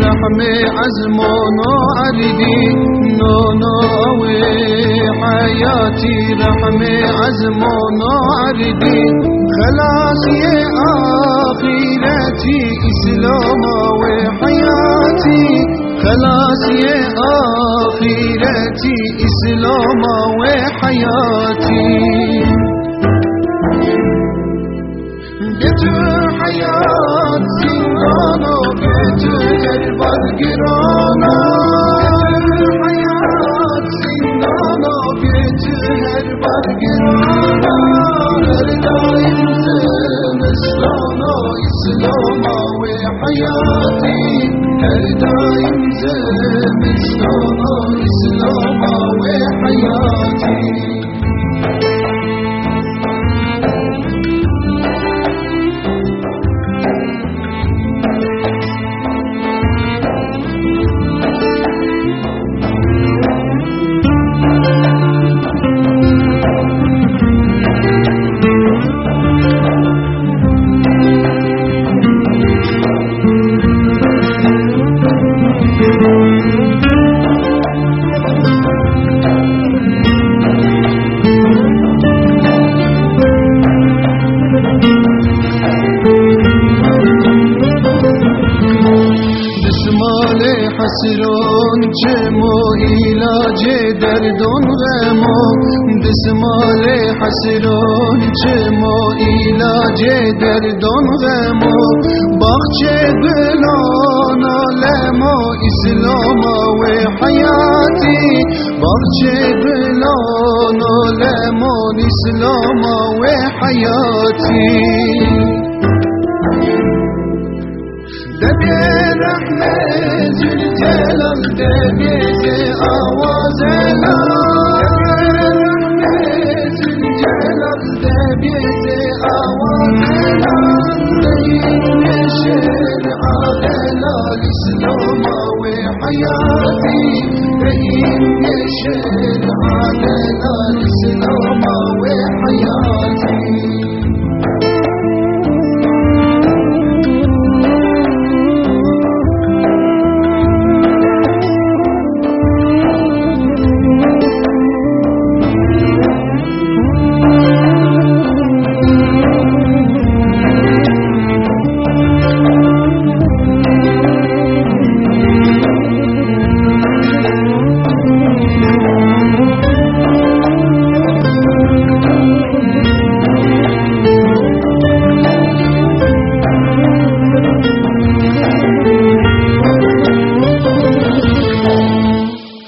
بغمي عزمو نو عريدي نو نو حياتي رحمي عزمو نو عريدي خلاص يا اخيلتي إسلام وحياتي خلاص يا اخيلتي إسلام وحياتي وحياتي هل دايم زي مسلامة مسلامة وحياتي چه ما علاج دردان غما بسمال حسران چه ما علاج دردان غما باغچه بلان لما اسلام و حیاتی. باغچه بلان لما اسلام و حیاتی. دبی رحمت زلجلال دبی زی آوازنا